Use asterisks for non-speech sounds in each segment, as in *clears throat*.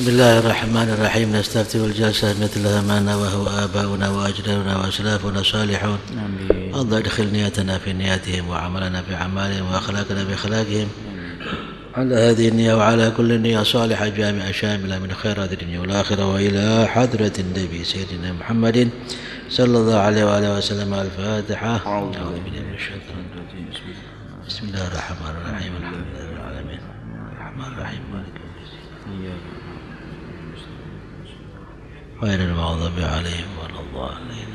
بسم الله الرحمن الرحيم. نستفتح الجلسة مثلها ما نواه آباؤنا وأجدادنا وأسلافنا صالحون الله ادخل نيتنا في نياتهم وعملنا في أعمالهم وأخلاقنا بأخلاقهم على هذه النية وعلى كل نية صالحة جامعة شاملة من خيرات الدنيا والآخرة وإلى حضرة النبي سيدنا محمد صلى الله عليه وآله وسلم. الفاتحة. أعوذ بالله بالله من الشيطان الرجيم. بسم الله. الرحمن الرحيم. الحمد لله رب العالمين. الرحمن الرحيم. مالك يوم الدين. غير المغضوب عليهم ولا الضالين.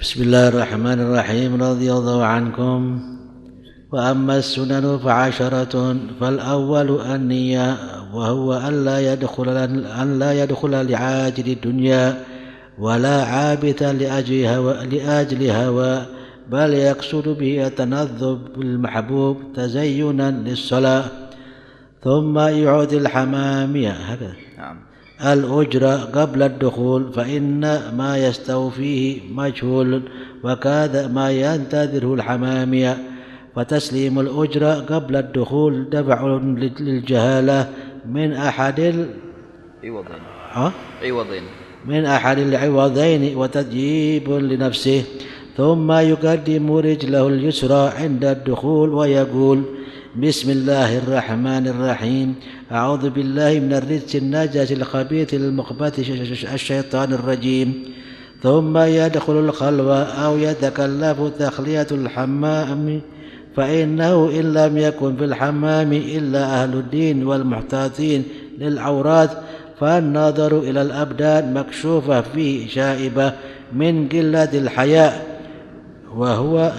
بسم الله الرحمن الرحيم رضي الله عنكم. وأما السنن فعشرة فالأول النية وهو أن لا يدخل أن لا يدخل لعاجل الدنيا ولا عابثا لأجل هوى, لأجل هوى بل يقصد به التنذب بالمحبوب تزينا للصلاة ثم يعود الحمامية هكذا. نعم. الأجرة قبل الدخول فإن ما يستوفيه مجهول وكذا ما ينتظره الحمامية. فتسليم الأجرة قبل الدخول دفع للجهالة من أحد ال... عوضين. ها؟ عوضين. من أحد العوضين وتجيب لنفسه. ثم يقدم رجله اليسرى عند الدخول ويقول بسم الله الرحمن الرحيم. أعوذ بالله من الرجس النجس الخبيث المخبث الشيطان الرجيم. ثم يدخل الخلوة أو يتكلف تخلية الحمام فإنه إن لم يكن في الحمام إلا أهل الدين والمحتاطين للعورات فالنظر إلى الأبدان مكشوفة فيه شائبة من قلة الحياء. وهو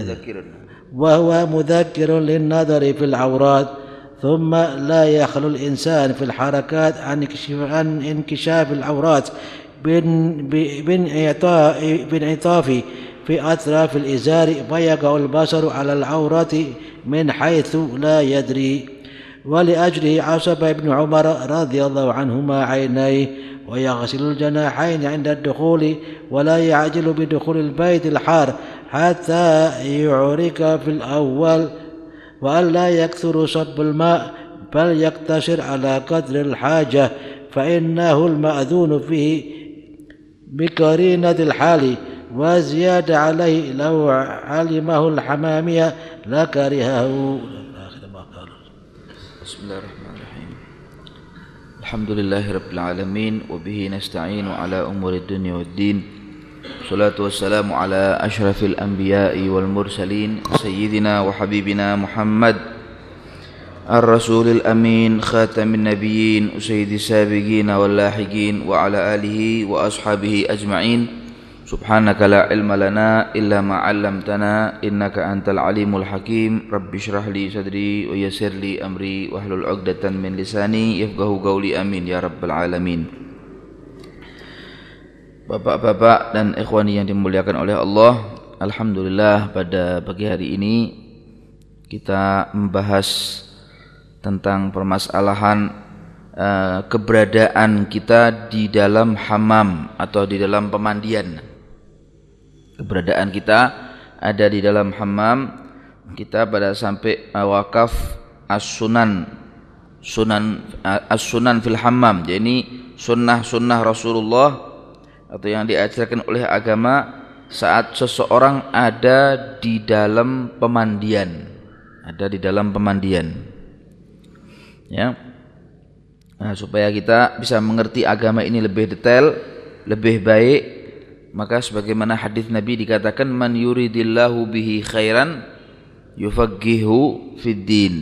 ذكرنا وهو مذكر للنظر في العورات ثم لا يخلو الإنسان في الحركات عن انكشاف- العورات بانعطاف في أطراف الإزار فيقع البصر على العورة من حيث لا يدري. ولأجله عصب ابن عمر رضي الله عنهما عينيه ويغسل الجناحين عند الدخول ولا يعجل بدخول البيت الحار حتى يعرك في الأول وأن لا يكثر صب الماء بل يقتصر على قدر الحاجة فإنه المأذون فيه بقرينة الحال وزيادة عليه لو علمه الحمامية لكرهه بسم الله الرحمن الحمد لله رب العالمين وبه نستعين على أمور الدنيا والدين. الصلاة والسلام على أشرف الأنبياء والمرسلين سيدنا وحبيبنا محمد الرسول الأمين خاتم النبيين وسيد السابقين واللاحقين وعلى آله وأصحابه أجمعين. Subhanaka la ilma lana illa ma 'allamtana innaka antal alimul hakim. Rabbi shrah li sadri wa yassir li amri wahlul 'uqdatan min lisani yafqahu qawli amin ya rabbal alamin. Bapak-bapak dan ikhwani yang dimuliakan oleh Allah, alhamdulillah pada pagi hari ini kita membahas tentang permasalahan uh, keberadaan kita di dalam hamam atau di dalam pemandian Keberadaan kita ada di dalam hamam. Kita pada sampai eh, wakaf as-sunan sunan eh, as-sunan fil hammam. Jadi sunnah-sunnah Rasulullah atau yang diajarkan oleh agama saat seseorang ada di dalam pemandian. Ada di dalam pemandian ya nah, supaya kita bisa mengerti agama ini lebih detail lebih baik maka sebagaimana hadis Nabi dikatakan man yuridillahu bihi khairan yufaqihu fid din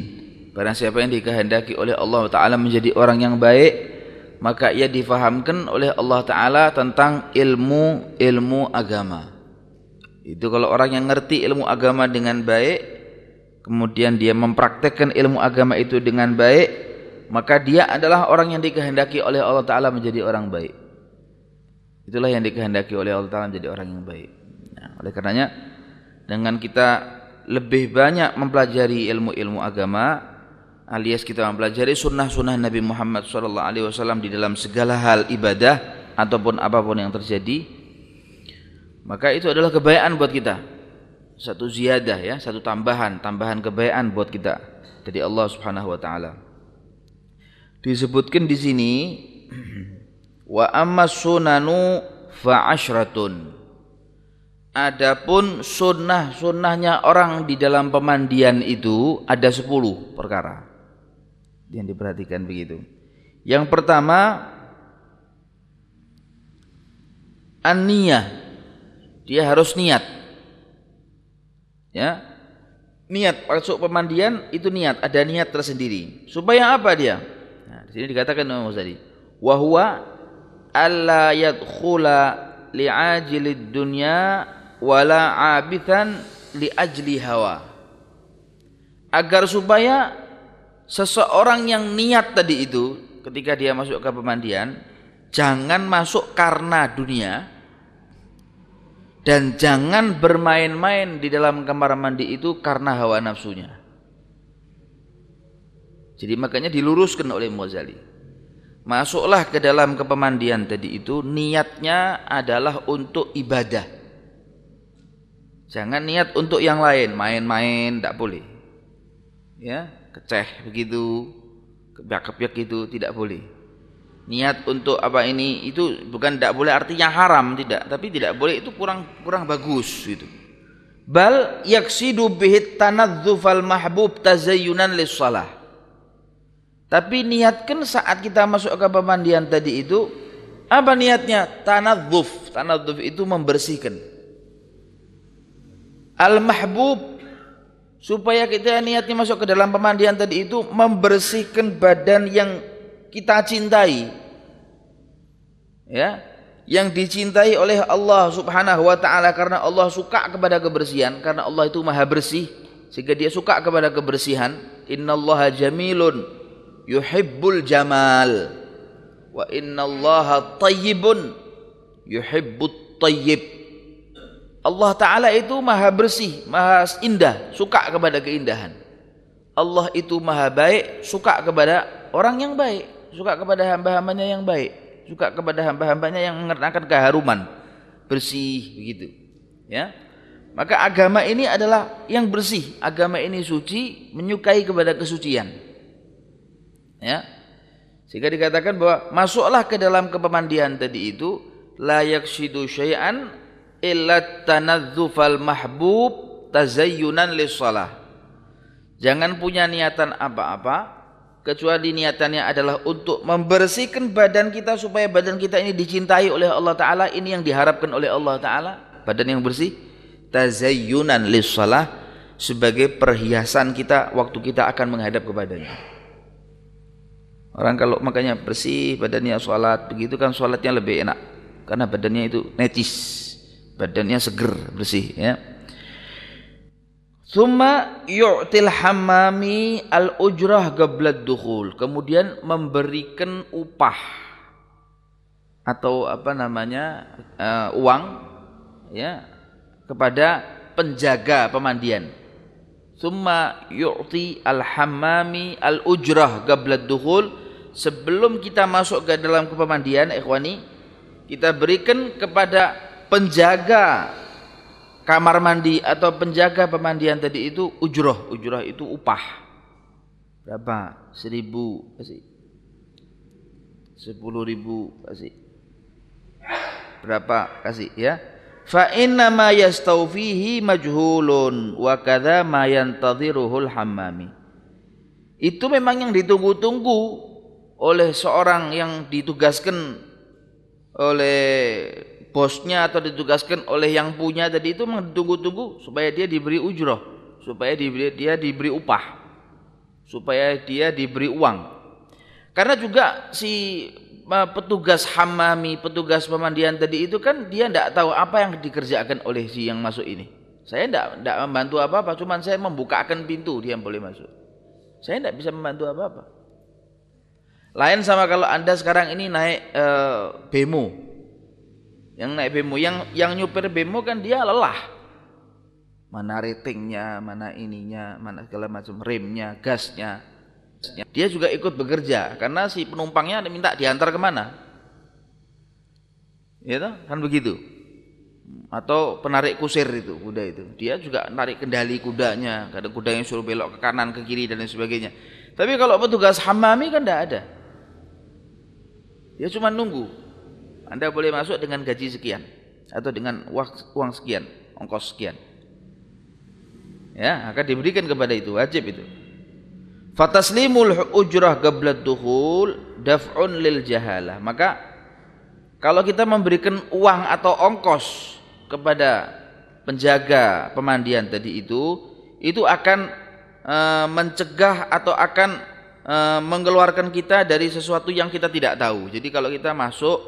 barang siapa yang dikehendaki oleh Allah taala menjadi orang yang baik maka ia difahamkan oleh Allah taala tentang ilmu ilmu agama itu kalau orang yang ngerti ilmu agama dengan baik kemudian dia mempraktekkan ilmu agama itu dengan baik, maka dia adalah orang yang dikehendaki oleh Allah Ta'ala menjadi orang baik. Itulah yang dikehendaki oleh Allah Ta'ala menjadi orang yang baik. Nah, oleh karenanya, dengan kita lebih banyak mempelajari ilmu-ilmu agama, alias kita mempelajari sunnah-sunnah Nabi Muhammad SAW di dalam segala hal ibadah, ataupun apa pun yang terjadi, maka itu adalah kebaikan buat kita satu ziyadah ya, satu tambahan, tambahan kebaikan buat kita dari Allah Subhanahu wa taala. Disebutkan di sini *clears throat* wa amma sunanu fa ashratun. Adapun sunnah-sunnahnya orang di dalam pemandian itu ada sepuluh perkara yang diperhatikan begitu. Yang pertama an Dia harus niat. Ya. Niat masuk pemandian itu niat, ada niat tersendiri. Supaya apa dia? Nah, di sini dikatakan Imam Ghazali, wa huwa alla yadkhula li'ajilid dunya wala abithan li ajli hawa. Agar supaya seseorang yang niat tadi itu ketika dia masuk ke pemandian jangan masuk karena dunia dan jangan bermain-main di dalam kamar mandi itu karena hawa nafsunya. Jadi makanya diluruskan oleh Muazzali. Masuklah ke dalam kepemandian tadi itu niatnya adalah untuk ibadah. Jangan niat untuk yang lain, main-main tidak boleh. Ya, keceh begitu, kebiak-kebiak itu tidak boleh niat untuk apa ini itu bukan tidak boleh artinya haram tidak tapi tidak boleh itu kurang kurang bagus gitu bal yaksidu bihi tanadzufal mahbub tazayyunan lis tapi niatkan saat kita masuk ke pemandian tadi itu apa niatnya? Tanadzuf. Tanadzuf itu membersihkan. Al mahbub supaya kita niatnya masuk ke dalam pemandian tadi itu membersihkan badan yang kita cintai. Ya yang dicintai oleh Allah Subhanahu wa taala. Karena Allah suka kepada kebersihan. Karena Allah itu maha bersih. Sehingga dia suka kepada kebersihan. Innallaha jamilun yuhibbul jamal wa innallaha tayyibun yuhibbut tayyib Allah taala itu maha bersih maha indah suka kepada keindahan Allah itu maha baik suka kepada orang yang baik suka kepada hamba-hambanya yang baik, suka kepada hamba-hambanya yang mengenakan keharuman, bersih begitu. Ya. Maka agama ini adalah yang bersih, agama ini suci, menyukai kepada kesucian. Ya. Sehingga dikatakan bahwa masuklah ke dalam kepemandian tadi itu layak sidu syai'an illa tanadzufal mahbub tazayyunan lis Jangan punya niatan apa-apa kecuali niatannya adalah untuk membersihkan badan kita supaya badan kita ini dicintai oleh Allah taala. Ini yang diharapkan oleh Allah taala. Badan yang bersih. Tazayyunan lissalah sebagai perhiasan kita waktu kita akan menghadap kepadanya orang kalau makanya bersih badannya sholat begitu kan sholatnya lebih enak karena badannya itu necis badannya seger bersih ya Summa yu'til hammami al-ujrah gablad dukhul. Kemudian memberikan upah atau apa namanya uh, uang ya kepada penjaga pemandian. Summa yu'ti al-hammami al-ujrah gablad dukhul. Sebelum kita masuk ke dalam pemandian, ikhwani, kita berikan kepada penjaga kamar mandi atau penjaga pemandian tadi itu ujroh. Ujroh itu upah. Berapa? Seribu kasih sepuluh ribu kasih berapa kasih ya? Fa inna ma yastawfihi majhulun wa kadza ma yantadhiruhul hammami. Itu memang yang ditunggu-tunggu oleh seorang yang ditugaskan oleh bosnya atau ditugaskan oleh yang punya tadi itu tunggu-tunggu supaya dia diberi ujroh, supaya diberi, dia diberi upah, supaya dia diberi uang. Karena juga si petugas hamami, petugas pemandian tadi itu kan dia tidak tahu apa yang dikerjakan oleh si yang masuk ini. Saya tidak tidak membantu apa-apa, cuma saya membukakan pintu dia boleh masuk. Saya tidak bisa membantu apa-apa. Lain sama kalau anda sekarang ini naik e, bemo, yang naik bemo yang yang nyupir bemo kan dia lelah. Mana ratingnya mana ininya mana segala macam remnya gasnya. Dia juga ikut bekerja karena si penumpangnya minta diantar ke mana. Ya kan begitu. Atau penarik kusir itu kuda itu. Dia juga narik kendali kudanya kadang kuda yang suruh belok ke kanan ke kiri dan lain sebagainya. Tapi kalau petugas hamami kan tidak ada dia cuma nunggu. Anda boleh masuk dengan gaji sekian atau dengan uang sekian ongkos sekian. Ya akan diberikan kepada itu wajib itu. Fataslimul ujrah qabla dukhul daf'un lil jahalah. Maka kalau kita memberikan uang atau ongkos kepada penjaga pemandian tadi itu itu akan e, mencegah atau akan e, mengeluarkan kita dari sesuatu yang kita tidak tahu jadi kalau kita masuk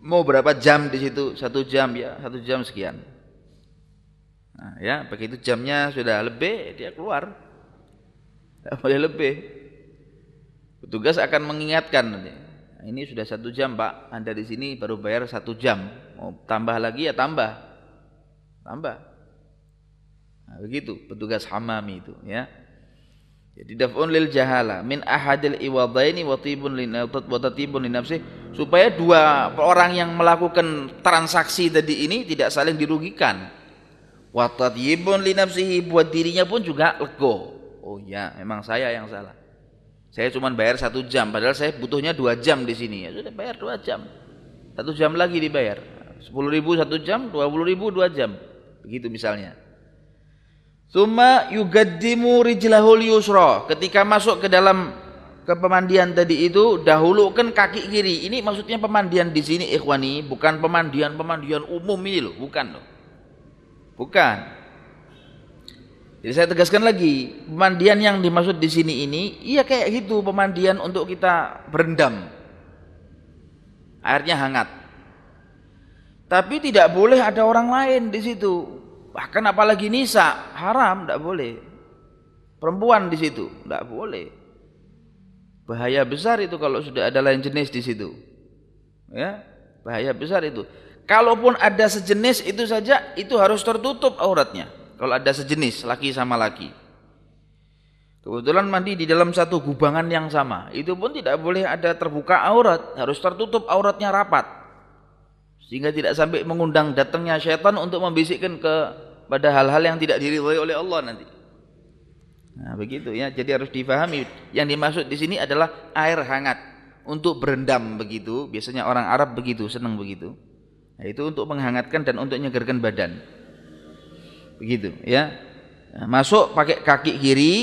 mau berapa jam di situ satu jam ya satu jam sekian Nah, ya, begitu jamnya sudah lebih, dia keluar. Tidak boleh lebih. Petugas akan mengingatkan nanti. Nah, ini sudah satu jam pak, anda di sini baru bayar satu jam. Mau tambah lagi ya tambah, tambah. Nah, begitu petugas hamami itu ya. Jadi daf'un lil jahala min ahadil iwadaini wa tibun lin nafsi. Supaya dua orang yang melakukan transaksi tadi ini tidak saling dirugikan. Wa tatyibun li nafsihi buat dirinya pun juga lego. Oh ya memang saya yang salah. Saya cuma bayar satu jam padahal saya butuhnya dua jam di sini. Ya sudah bayar dua jam. Satu jam lagi dibayar. Sepuluh ribu satu jam dua puluh ribu dua jam. Begitu misalnya Suma yugaddimu rijlahul yusra. Ketika masuk ke dalam ke pemandian tadi itu dahulukan kaki kiri. Ini maksudnya pemandian di sini ikhwani, bukan pemandian pemandian umum ini loh, bukan loh. Bukan. Jadi saya tegaskan lagi, pemandian yang dimaksud di sini ini, iya kayak gitu pemandian untuk kita berendam. Airnya hangat. Tapi tidak boleh ada orang lain di situ. Bahkan apalagi nisa, haram, tidak boleh. Perempuan di situ, tidak boleh. Bahaya besar itu kalau sudah ada lain jenis di situ. Ya, bahaya besar itu. Kalaupun ada sejenis itu saja itu harus tertutup auratnya. Kalau ada sejenis laki sama laki. Kebetulan mandi di dalam satu gubangan yang sama, itu pun tidak boleh ada terbuka aurat, harus tertutup auratnya rapat. Sehingga tidak sampai mengundang datangnya syaitan untuk membisikkan ke pada hal-hal yang tidak diridhoi oleh Allah nanti. Nah, begitu ya. Jadi harus difahami yang dimaksud di sini adalah air hangat untuk berendam begitu. Biasanya orang Arab begitu, senang begitu. Nah, itu untuk menghangatkan dan untuk menyegarkan badan. Begitu ya. Nah, masuk pakai kaki kiri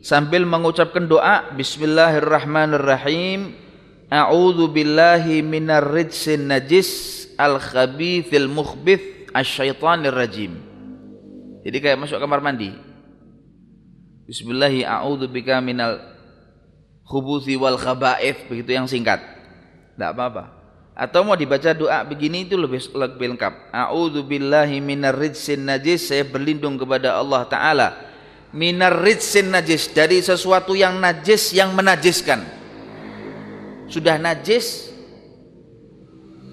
sambil mengucapkan doa Bismillahirrahmanirrahim. A'udzu billahi minar najis al khabithil mukhbith asyaitonir rajim. Jadi kayak masuk kamar mandi. Bismillahi a'udzu bika minal khubuthi wal khaba'ith begitu yang singkat. Tidak apa-apa. Atau mau dibaca doa begini itu lebih lebih lengkap. A'udzu billahi minar rijsin najis. Saya berlindung kepada Allah taala minar rijsin najis dari sesuatu yang najis yang menajiskan. Sudah najis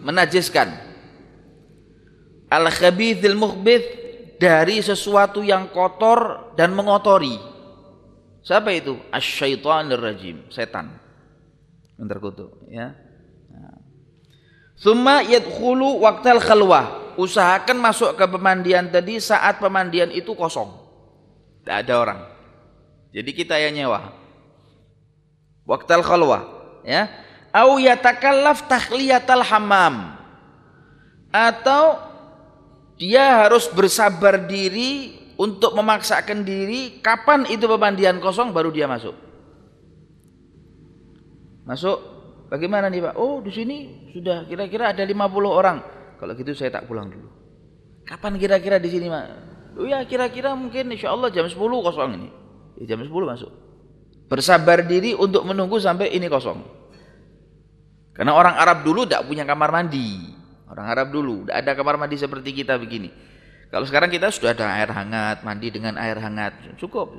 menajiskan. Al khabithil mukhbith dari sesuatu yang kotor dan mengotori. Siapa itu? Asy-syaitonir rajim, setan. Yang terkutuk, ya. Summa yadkhulu waktal khalwah. Usahakan masuk ke pemandian tadi saat pemandian itu kosong. Tidak ada orang. Jadi kita yang nyewa. Waktal khalwah, ya. Au yatakallaf tahliyatal hammam. Atau dia harus bersabar diri untuk memaksakan diri kapan itu pemandian kosong baru dia masuk. Masuk Bagaimana nih Pak? Oh di sini sudah kira-kira ada 50 orang. Kalau gitu saya tak pulang dulu. Kapan kira-kira di sini Pak? Oh ya kira-kira mungkin insya Allah jam 10 kosong ini. Ya, jam 10 masuk. Bersabar diri untuk menunggu sampai ini kosong. Karena orang Arab dulu tidak punya kamar mandi. Orang Arab dulu tidak ada kamar mandi seperti kita begini. Kalau sekarang kita sudah ada air hangat, mandi dengan air hangat, cukup.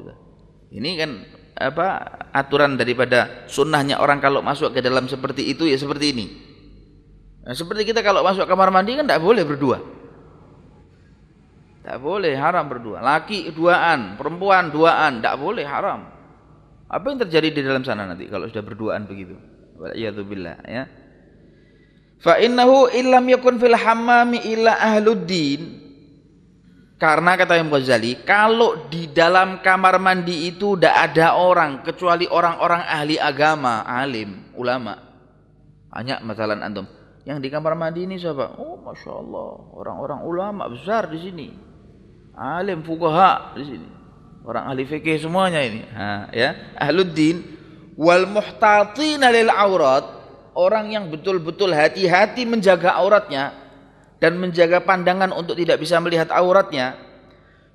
Ini kan apa aturan daripada sunnahnya orang kalau masuk ke dalam seperti itu ya seperti ini. Nah, seperti kita kalau masuk kamar mandi kan tidak boleh berdua. Tidak boleh haram berdua. Laki duaan, perempuan duaan, tidak boleh haram. Apa yang terjadi di dalam sana nanti kalau sudah berduaan begitu? Waliyadzubillah ya. Fa innahu illam yakun fil hammami illa ahluddin. Karena kata Imam Ghazali, kalau di dalam kamar mandi itu tidak ada orang kecuali orang-orang ahli agama, alim, ulama. Hanya masalah antum. Yang di kamar mandi ini siapa? Oh, masya Allah, orang-orang ulama besar di sini, alim, fukaha di sini, orang ahli fikih semuanya ini. Ha, ya, ahluddin wal muhtatina lil aurat, orang yang betul-betul hati-hati menjaga auratnya dan menjaga pandangan untuk tidak bisa melihat auratnya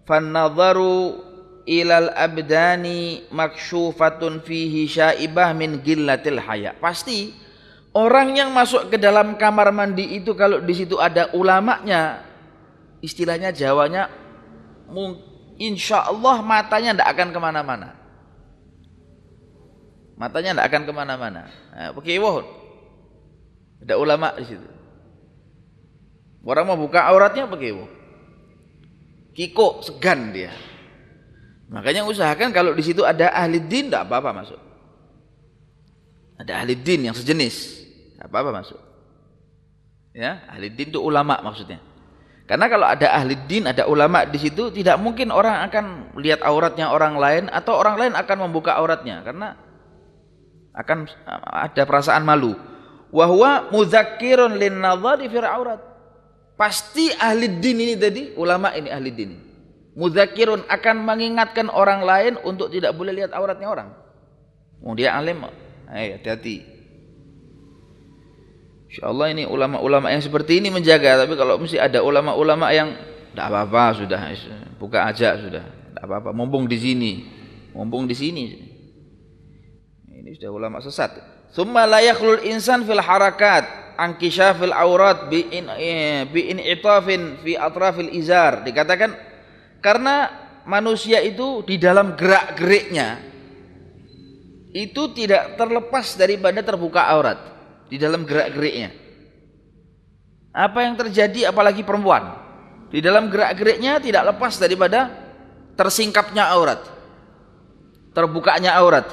fannadharu ilal abdani makshufatun fihi syaibah min gillatil haya. Pasti orang yang masuk ke dalam kamar mandi itu kalau di situ ada ulamanya istilahnya jawanya insya Allah matanya tidak akan ke mana-mana matanya tidak akan ke mana-mana nah, pakai ada ulama di situ Orang mau buka auratnya bagaimana? Kiko segan dia. Makanya usahakan kalau di situ ada ahli din tidak apa-apa masuk. Ada ahli din yang sejenis, tidak apa-apa masuk. Ya, ahli din itu ulama maksudnya. Karena kalau ada ahli din, ada ulama di situ, tidak mungkin orang akan lihat auratnya orang lain atau orang lain akan membuka auratnya karena akan ada perasaan malu. Wahwa mudzakirun lin nadhari fir aurat Pasti ahli din ini tadi, ulama ini ahli din. Muzakirun akan mengingatkan orang lain untuk tidak boleh lihat auratnya orang. Oh, dia alim. Ayo hati-hati. Insyaallah ini ulama-ulama yang seperti ini menjaga, tapi kalau mesti ada ulama-ulama yang tidak apa-apa sudah, buka aja sudah. Tidak apa-apa, mumpung di sini. Mumpung di sini. Ini sudah ulama sesat. Summa la insan fil harakat angkishafil aurat bi in eh, bi in itafin fi atrafil izar. Dikatakan karena manusia itu di dalam gerak-geriknya itu tidak terlepas daripada terbuka aurat di dalam gerak-geriknya. Apa yang terjadi apalagi perempuan? Di dalam gerak-geriknya tidak lepas daripada tersingkapnya aurat terbukanya aurat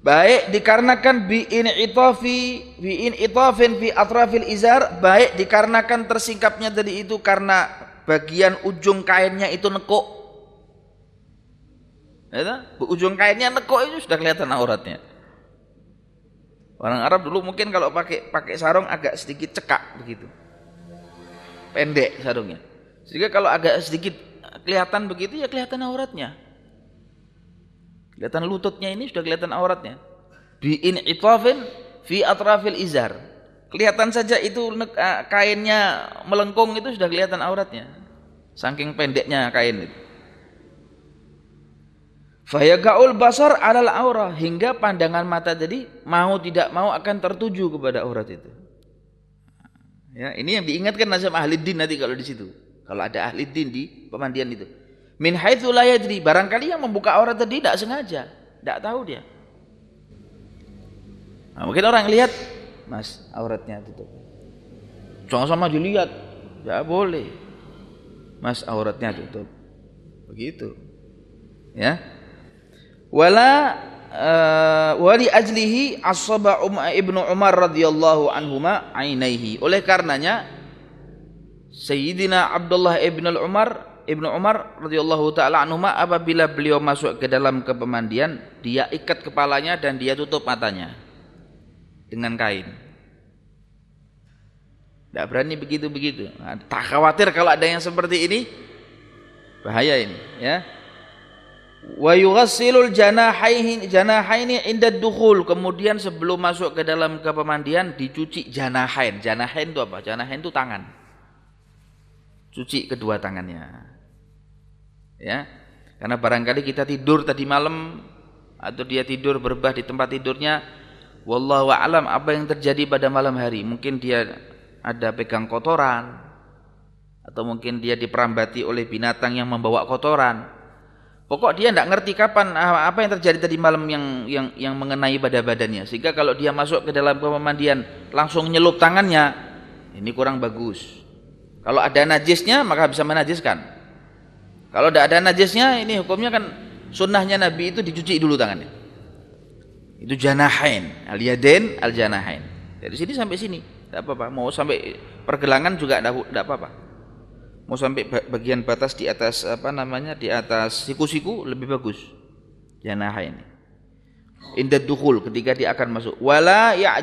baik dikarenakan biin itafi biin itafin fi atrafil izar baik dikarenakan tersingkapnya tadi itu karena bagian ujung kainnya itu nekuk. Ya, ujung kainnya nekuk itu sudah kelihatan auratnya. Orang Arab dulu mungkin kalau pakai pakai sarung agak sedikit cekak begitu. Pendek sarungnya. Sehingga kalau agak sedikit kelihatan begitu ya kelihatan auratnya Kelihatan lututnya ini sudah kelihatan auratnya. Bi'in itafin fi atrafil izar. Kelihatan saja itu eh, kainnya melengkung itu sudah kelihatan auratnya. Saking pendeknya kain itu. Fayagaul basar alal aura hingga pandangan mata jadi mau tidak mau akan tertuju kepada aurat itu. Ya, ini yang diingatkan nazam ahli din nanti kalau di situ. Kalau ada ahli din di pemandian itu min haitsu la yadri. Barangkali yang membuka aurat tadi tidak sengaja. Tidak tahu dia. Nah, mungkin orang lihat mas auratnya tutup. Jangan sama dilihat. Tidak boleh. Mas auratnya tutup. Begitu. Ya. Wala uh, wali ajlihi asaba um, ibnu Umar radhiyallahu anhuma ainaihi. Oleh karenanya Sayyidina Abdullah ibn Umar Ibnu Umar radhiyallahu taala anhuma apabila beliau masuk ke dalam kepemandian, dia ikat kepalanya dan dia tutup matanya dengan kain. Tidak berani begitu-begitu. Nah, tak khawatir kalau ada yang seperti ini, bahaya ini, ya. Wa yughassilul janahaini janahaini inda dukhul. Kemudian sebelum masuk ke dalam kepemandian dicuci janahain. Janahain itu apa? Janahain itu tangan. Cuci kedua tangannya. Ya karena barangkali kita tidur tadi malam atau dia tidur berbah di tempat tidurnya wallahu alam apa yang terjadi pada malam hari? Mungkin dia ada pegang kotoran atau mungkin dia diperambati oleh binatang yang membawa kotoran. Pokok dia tidak ngerti kapan ah, apa yang terjadi tadi malam yang yang yang mengenai pada badannya. Sehingga kalau dia masuk ke dalam pemandian langsung nyelup tangannya ini kurang bagus kalau ada najisnya maka bisa menajiskan kalau tidak ada najisnya, ini hukumnya kan sunnahnya Nabi itu dicuci dulu tangannya. Itu janahain, al yadain al janahain. Dari sini sampai sini. Tidak apa-apa. Mau sampai pergelangan juga tidak apa-apa. Mau sampai bagian batas di atas apa namanya di atas siku-siku lebih bagus. Janah ini. Indah dukhul ketika dia akan masuk. Wala ya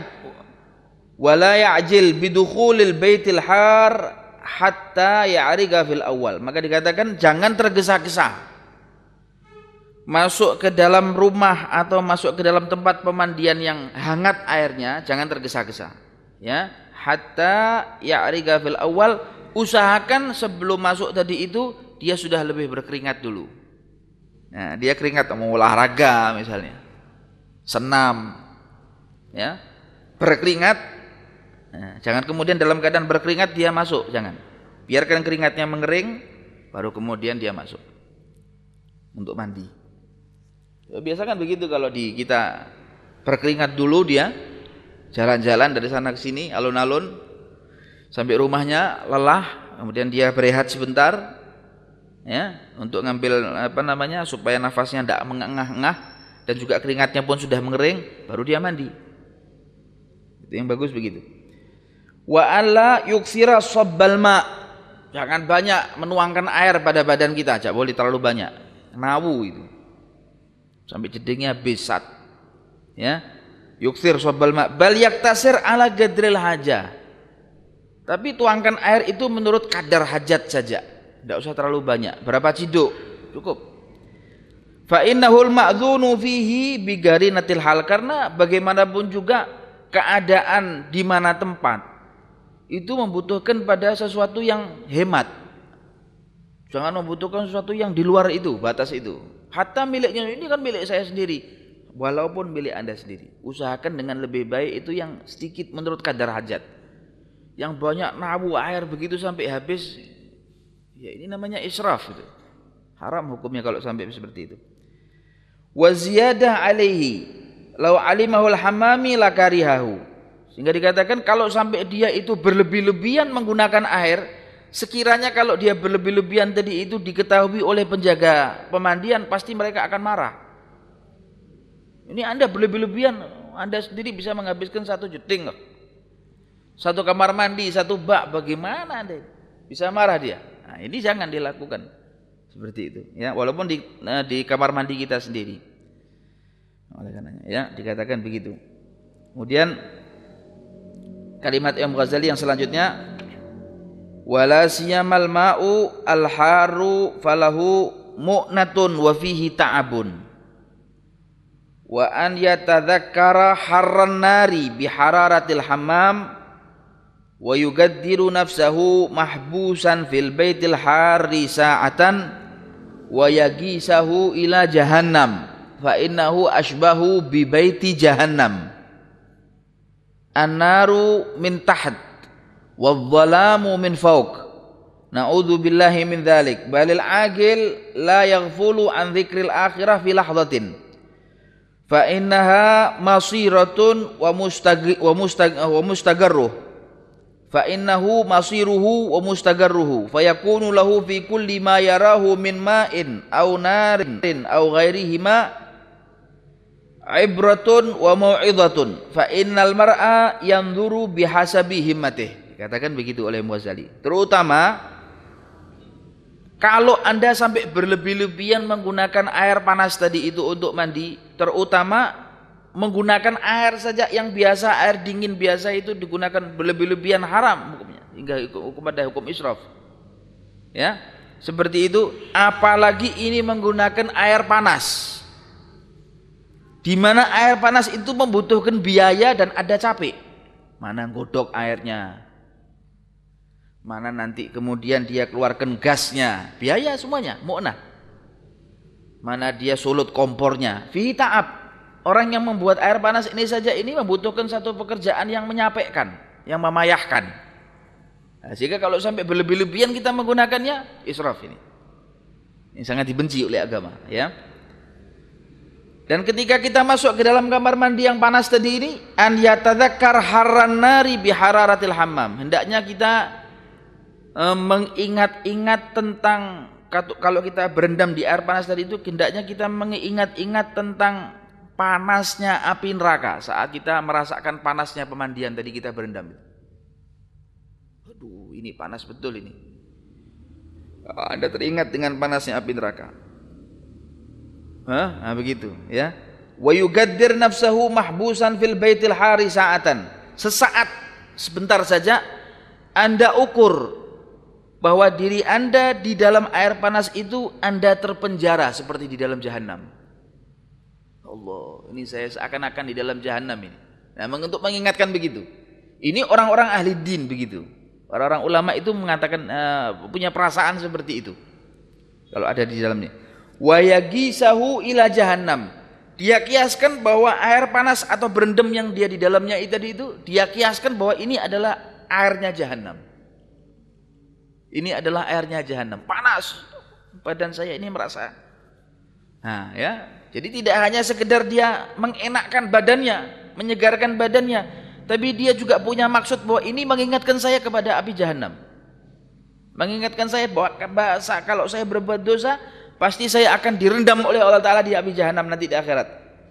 wala ya'jil bidukhulil baitil har hatta ya'riga fil awal. Maka dikatakan jangan tergesa-gesa. Masuk ke dalam rumah atau masuk ke dalam tempat pemandian yang hangat airnya jangan tergesa-gesa. Ya hatta ya'riga fil awal usahakan sebelum masuk tadi itu dia sudah lebih berkeringat dulu. Nah dia keringat mau olahraga misalnya. Senam. Ya berkeringat nah, jangan kemudian dalam keadaan berkeringat dia masuk jangan. Biarkan keringatnya mengering baru kemudian dia masuk. Untuk mandi. Ya, biasa kan begitu kalau di kita berkeringat dulu dia jalan-jalan dari sana ke sini alun-alun sampai rumahnya lelah kemudian dia berehat sebentar ya untuk ngambil apa namanya supaya nafasnya tidak mengengah-engah dan juga keringatnya pun sudah mengering baru dia mandi. Itu yang bagus begitu wa alla yuksira sabbal ma. Jangan banyak menuangkan air pada badan kita. Jangan boleh terlalu banyak. Nawu itu. Sampai jedingnya besat ya. Yuksir sobal ma. Bal yaktasir ala gadril haja. Tapi tuangkan air itu menurut kadar hajat saja. Tidak usah terlalu banyak. Berapa ciduk? Cukup. Fa innahul ma'dzunu fihi bigari natil hal. Karena bagaimanapun juga keadaan di mana tempat itu membutuhkan pada sesuatu yang hemat jangan membutuhkan sesuatu yang di luar itu batas itu Hatta miliknya ini kan milik saya sendiri. Walaupun milik Anda sendiri. Usahakan dengan lebih baik itu yang sedikit menurut kadar hajat. Yang banyak nabu air begitu sampai habis. Ya ini namanya israf. Itu. Haram hukumnya kalau sampai seperti itu. Wa ziyadah alaihi. Lau alimahul hamami lakarihahu. Sehingga dikatakan kalau sampai dia itu berlebih-lebihan menggunakan air, Sekiranya kalau dia berlebih-lebihan tadi itu diketahui oleh penjaga pemandian, pasti mereka akan marah. Ini Anda berlebih-lebihan, Anda sendiri bisa menghabiskan satu juting. Satu kamar mandi, satu bak, bagaimana Anda? Bisa marah dia. Nah, ini jangan dilakukan seperti itu ya walaupun di nah, di kamar mandi kita sendiri oleh karenanya ya dikatakan begitu kemudian kalimat Imam Ghazali yang selanjutnya wala siyamal ma'u al haru falahu mu'natun wa fihi ta'abun. Wa an yatadhakkara harran nari bi hararatil hammam wa yugaddiru nafsahu mahbusan fil baitil harri sa'atan wa yagisahu ila jahannam fa innahu ashbahu bi baiti jahannam an-naru min taht wadh-dhalamu min fawq. Na'udzu billahi min dzalik balil agil la yaghfulu an dzikril akhirah fi lahdatin fa innaha masiratun wa mustag wa mustag wa mustagarruh. Fa innahu masiruhu wa mustagarruhu. Fa yakunu lahu fi kulli ma yarahu min ma'in aw narin aw ghairihima ibratun wa mau'izatun fa innal mar'a yanzuru bihasabi himmatih Katakan begitu oleh Muazzali. Terutama kalau Anda sampai berlebih-lebihan menggunakan air panas tadi itu untuk mandi, terutama menggunakan air saja yang biasa, air dingin biasa itu digunakan berlebih-lebihan haram hukumnya. Hingga hukum pada hukum israf. Ya, seperti itu. Apalagi ini menggunakan air panas. Di mana air panas itu membutuhkan biaya dan ada capek. Mana godok airnya, Mana nanti kemudian dia keluarkan gasnya, biaya semuanya, mu'nah. Mana dia sulut kompornya, fihi ta'ab. Orang yang membuat air panas ini saja ini membutuhkan satu pekerjaan yang menyapekkan, yang memayahkan. Nah, sehingga kalau sampai berlebih-lebihan kita menggunakannya, israf ini. Ini sangat dibenci oleh agama, ya. Dan ketika kita masuk ke dalam kamar mandi yang panas tadi ini, an yatadzakkar harran nari bihararatil hammam. Hendaknya kita Eh, mengingat-ingat tentang kalau kita berendam di air panas tadi itu hendaknya kita mengingat-ingat tentang panasnya api neraka saat kita merasakan panasnya pemandian tadi kita berendam Aduh, ini panas betul ini. Anda teringat dengan panasnya api neraka. Nah, begitu, ya. Wa yugaddir nafsahu mahbusan fil baitil hari sa'atan. Sesaat sebentar saja Anda ukur bahwa diri Anda di dalam air panas itu Anda terpenjara seperti di dalam jahanam. Allah, ini saya seakan-akan di dalam jahanam ini. Nah, untuk mengingatkan begitu. Ini orang-orang ahli din begitu. Orang-orang ulama itu mengatakan uh, punya perasaan seperti itu. Kalau ada di dalamnya. Wa yagisahu ila jahannam. Dia kiaskan bahwa air panas atau berendam yang dia di dalamnya itu tadi itu dia kiaskan bahwa ini adalah airnya jahanam. Ini adalah airnya jahanam. Panas. Badan saya ini merasa. Nah, ya. Jadi tidak hanya sekedar dia mengenakkan badannya, menyegarkan badannya, tapi dia juga punya maksud bahwa ini mengingatkan saya kepada api jahanam. Mengingatkan saya bahwa kalau saya berbuat dosa, pasti saya akan direndam oleh Allah Taala di api jahanam nanti di akhirat.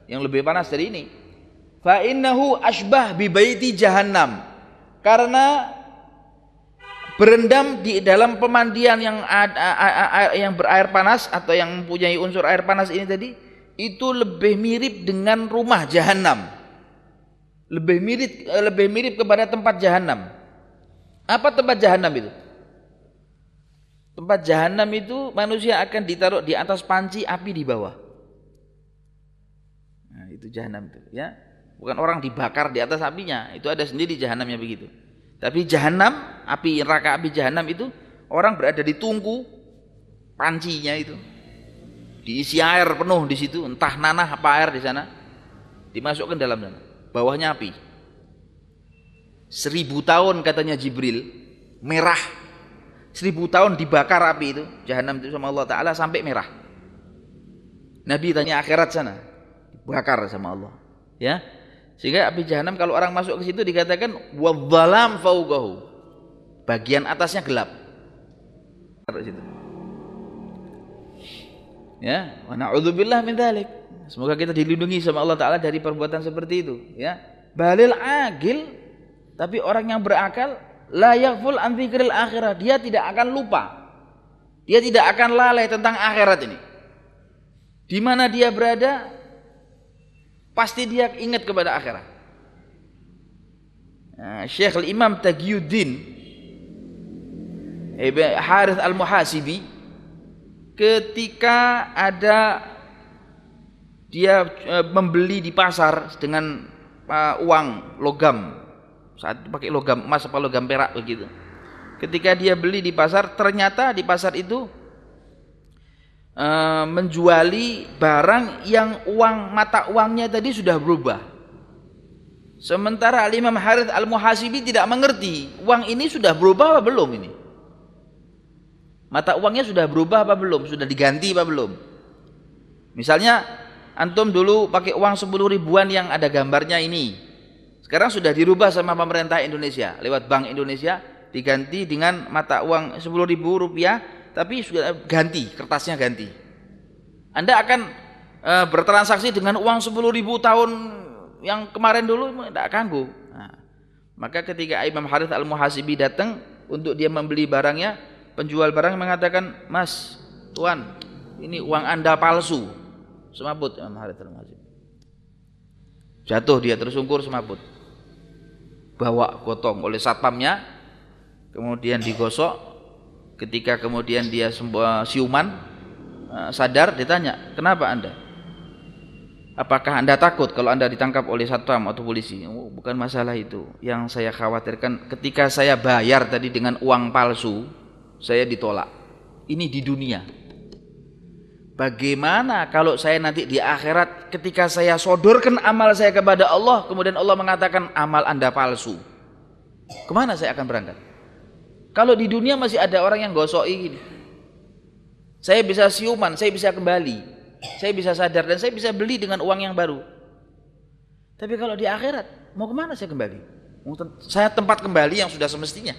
Yang lebih panas dari ini. Fa innahu ashbah bi baiti jahannam. Karena berendam di dalam pemandian yang yang berair panas atau yang mempunyai unsur air panas ini tadi itu lebih mirip dengan rumah jahanam lebih mirip eh, lebih mirip kepada tempat jahanam. Apa tempat jahanam itu? Tempat jahanam itu manusia akan ditaruh di atas panci api di bawah. Nah, itu jahanam itu, ya. Bukan orang dibakar di atas apinya, itu ada sendiri jahanamnya begitu. Tapi jahanam, api neraka api jahanam itu orang berada di tungku pancinya itu. Diisi air penuh di situ, entah nanah apa air di sana. Dimasukkan dalam sana bawahnya api. Seribu tahun katanya Jibril, merah. Seribu tahun dibakar api itu, jahanam itu sama Allah Ta'ala sampai merah. Nabi tanya akhirat sana, dibakar sama Allah. Ya, sehingga api jahanam kalau orang masuk ke situ dikatakan wadzalam fauqahu. Bagian atasnya gelap. Ya, wa na'udzubillah min. Semoga kita dilindungi sama Allah Ta'ala dari perbuatan seperti itu. Ya, Balil agil, tapi orang yang berakal, layak full antikril akhirat. Dia tidak akan lupa. Dia tidak akan lalai tentang akhirat ini. Di mana dia berada, pasti dia ingat kepada akhirat. Nah, Syekh Imam Tagiyuddin Harith Al-Muhasibi ketika ada dia uh, membeli di pasar dengan uh, uang logam saat itu pakai logam emas apa logam perak begitu. Ketika dia beli di pasar ternyata di pasar itu uh, menjuali barang yang uang mata uangnya tadi sudah berubah. Sementara Imam Harith Al Muhasibi tidak mengerti uang ini sudah berubah apa belum ini? Mata uangnya sudah berubah apa belum? Sudah diganti apa belum? Misalnya antum dulu pakai uang 10 ribuan yang ada gambarnya ini sekarang sudah dirubah sama pemerintah Indonesia. Lewat Bank Indonesia diganti dengan mata uang 10 ribu rupiah tapi sudah ganti kertasnya ganti. Anda akan e, bertransaksi dengan uang 10 ribu tahun yang kemarin dulu tidak kanggu nah, maka ketika Imam Harith Al-Muhasibi datang untuk dia membeli barangnya penjual barang mengatakan mas tuan ini uang anda palsu. Semabut Imam Harith al-Mazim jatuh dia tersungkur semabut bawa gotong oleh satpamnya kemudian digosok. Ketika kemudian dia sembuh siuman eh, sadar ditanya kenapa anda? Apakah anda takut kalau anda ditangkap oleh satpam atau polisi? Oh, bukan masalah itu. Yang saya khawatirkan ketika saya bayar tadi dengan uang palsu saya ditolak. Ini di dunia Bagaimana kalau saya nanti di akhirat ketika saya sodorkan amal saya kepada Allah kemudian Allah mengatakan amal anda palsu. Ke mana saya akan berangkat? Kalau di dunia masih ada orang yang gosoi gini. Saya bisa siuman, saya bisa kembali. Saya bisa sadar dan saya bisa beli dengan uang yang baru. Tapi kalau di akhirat, mau ke mana saya kembali? Saya tempat kembali yang sudah semestinya.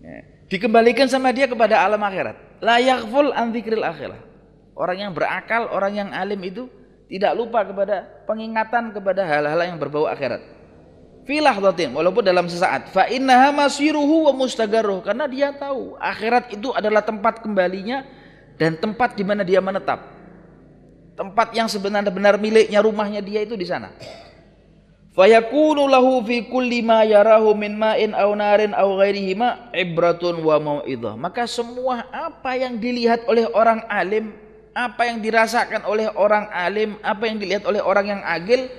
Ya. Dikembalikan sama dia kepada alam akhirat. Layak full antikril akhirat. Orang yang berakal, orang yang alim itu tidak lupa kepada pengingatan kepada hal-hal yang berbau akhirat. filah lahdatin walaupun dalam sesaat. Fa innaha masiruhu wa mustagarruh karena dia tahu akhirat itu adalah tempat kembalinya dan tempat di mana dia menetap. Tempat yang sebenarnya benar miliknya rumahnya dia itu di sana. Fayakunu lahu fi kulli ma yarahu min ma'in aw narin aw ghairihi ma ibratun wa mau'izah. Maka semua apa yang dilihat oleh orang alim apa yang dirasakan oleh orang alim apa yang dilihat oleh orang yang agil